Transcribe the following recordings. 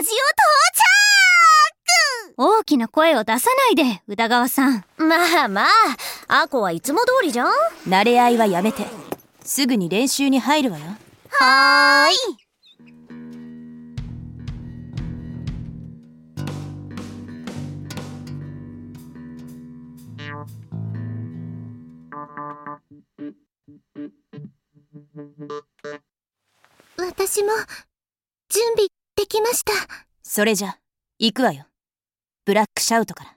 ジオ到着大きな声を出さないで、宇田川さん。まあまあ、アコはいつも通りじゃん?慣れ合いはやめて。すぐに練習に入るわよ。はーい。私も、準備できました。それじゃ、行くわよ。ブラックシャウトから。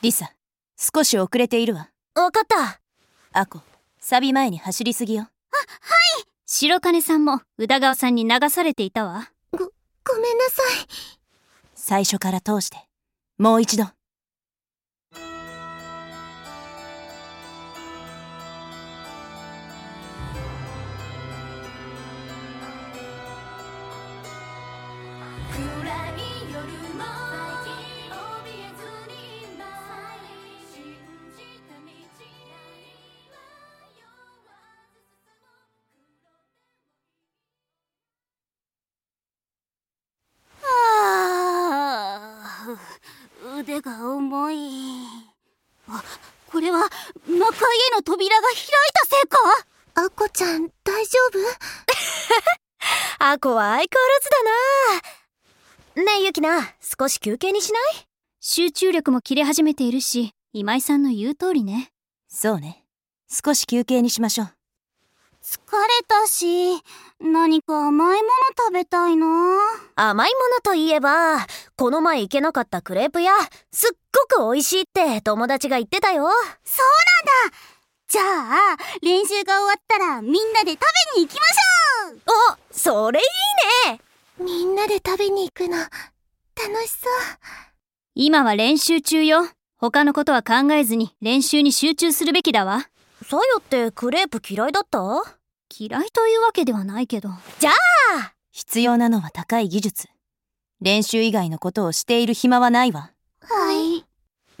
リサ、少し遅れているわ。わかった。アコ、サビ前に走りすぎよ。白金さんも宇田川さんに流されていたわ。ごめんなさい。最初から通して、もう一度。あが重い。あ、これは、魔界への扉が開いたせいか？アコちゃん、大丈夫？アコは相変わらずだな。ねえ、ゆきな、少し休憩にしない？集中力も切れ始めているし、今井さんの言う通りね。そうね。少し休憩にしましょう。疲れたし、何か甘いもの食べたいな。甘いものといえば、この前行けなかったクレープ屋、すっごく美味しいって友達が言ってたよ。そうなんだじゃあ、練習が終わったらみんなで食べに行きましょうお、それいいねみんなで食べに行くの、楽しそう。今は練習中よ。他のことは考えずに練習に集中するべきだわ。さよってクレープ嫌いだった？嫌いというわけではないけど。必要なのは高い技術。練習以外のことをしている暇はないわ。はい。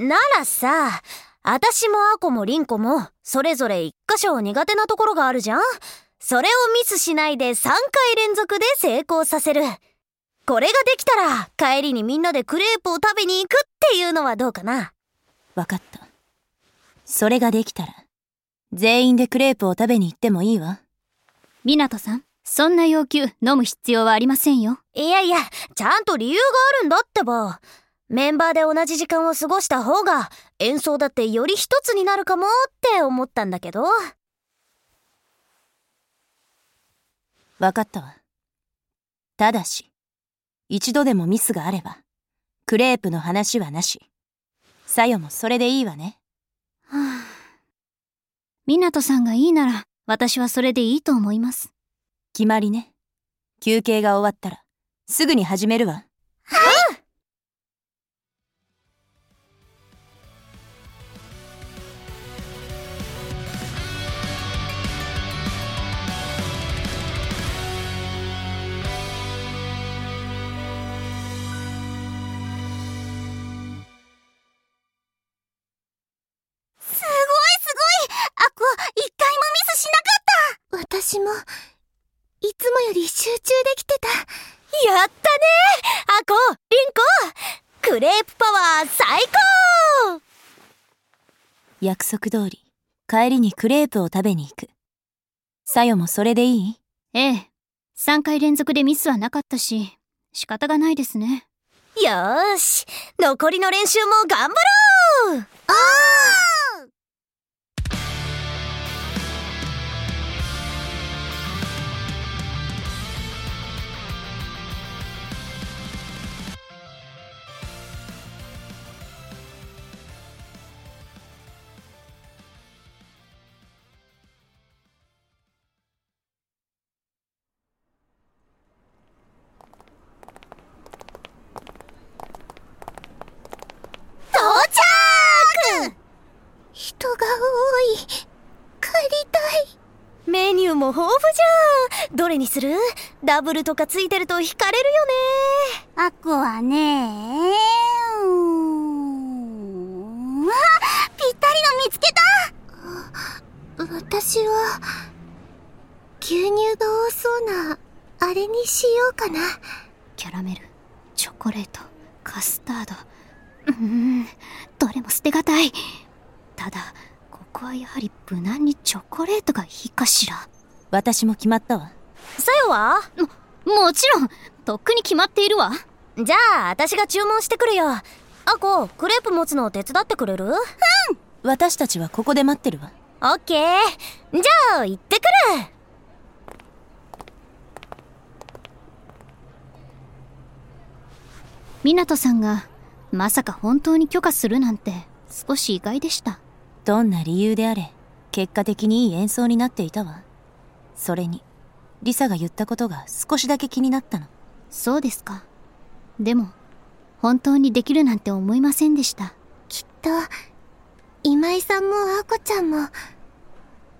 ならさ、あたしもアコもリンコも、それぞれ一箇所苦手なところがあるじゃんそれをミスしないで3回連続で成功させる。これができたら、帰りにみんなでクレープを食べに行くっていうのはどうかなわかった。それができたら、全員でクレープを食べに行ってもいいわ。湊さん、そんな要求飲む必要はありませんよ。いやいや、ちゃんと理由があるんだってば。メンバーで同じ時間を過ごした方が、演奏だってより一つになるかもって思ったんだけど。わかったわ。ただし、一度でもミスがあれば、クレープの話はなし。さよもそれでいいわね。湊さんがいいなら、私はそれでいいと思います。決まりね。休憩が終わったら、すぐに始めるわ。いつもより集中できてた。たやったねアコ、リンコクレープパワー最高約束通り、帰りにクレープを食べに行く。さよもそれでいい？ええ。3回連続でミスはなかったし、仕方がないですね。よーし残りの練習も頑張ろうあーどれにする？ダブルとかついてると惹かれるよね。アコはね。うわぴったりの見つけた。私は牛乳が多そうなあれにしようかな。キャラメルチョコレートカスタード。うーんどれも捨てがたい。ただここはやはり無難にチョコレートがいいかしら。私も決まったわさよは？ももちろん。とっくに決まっているわ。じゃあ私が注文してくるよ。あこクレープ持つの手伝ってくれる？うん。私たちはここで待ってるわ。オッケー。じゃあ行ってくる。湊さんがまさか本当に許可するなんて少し意外でした。どんな理由であれ結果的にいい演奏になっていたわ。それにリサが言ったことが少しだけ気になったの。そうですか。でも本当にできるなんて思いませんでした。きっと今井さんもアコちゃんも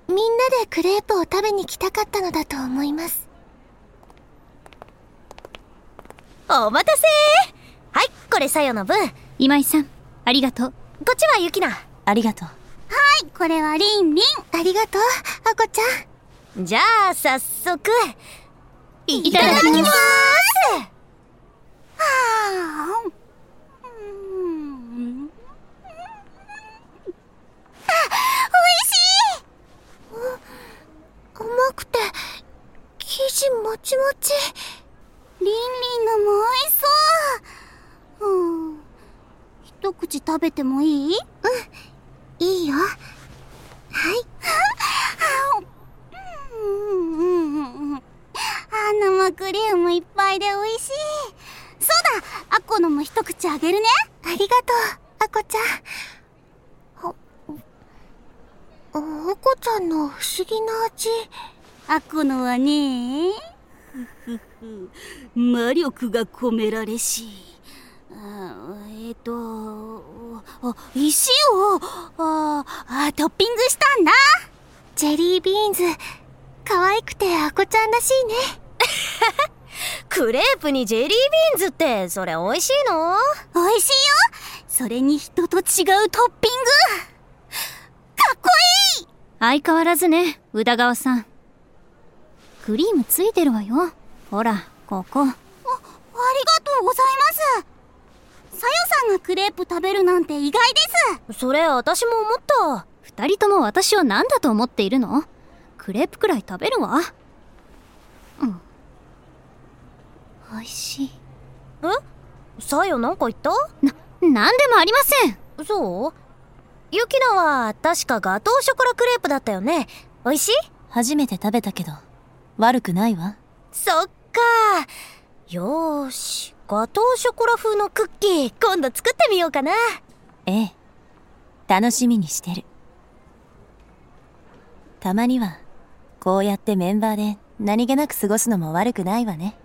みんなでクレープを食べに来たかったのだと思います。お待たせ。はいこれさよの分。今井さんありがとう。こっちはユキナ。ありがとう。はいこれはリンリン。ありがとうアコちゃんじゃあ早速いただきます。はあ美味しい。甘くて生地もちもち。リンリンのも美味しそう。うん。一口食べてもいい？うん。いいよはいうんうんうんあ生クリームいっぱいで美味しい。そうだアコのも一口あげるね。ありがとうアコちゃん。あアコちゃんの不思議な味。アコのはねふふふ魔力が込められし。えっ、とあ石をああトッピングしたんだ。ジェリービーンズ可愛くてアコちゃんらしいね クレープにジェリービーンズってそれ美味しいの？美味しいよ。それに人と違うトッピング。かっこいい！相変わらずね宇田川さん。クリームついてるわよ。ほらここ。あありがとうございます。さよさんがクレープ食べるなんて意外です。それ私も思った。二人とも私を何だと思っているの？クレープくらい食べるわうん美味しい。え？さよなんか言った？な、なんでもありません。そうユキナは確かガトーショコラクレープだったよね。美味しい？初めて食べたけど悪くないわ。そっか。よーし。ガトーショコラ風のクッキー今度作ってみようかな。ええ。楽しみにしてる。たまにはこうやってメンバーで何気なく過ごすのも悪くないわね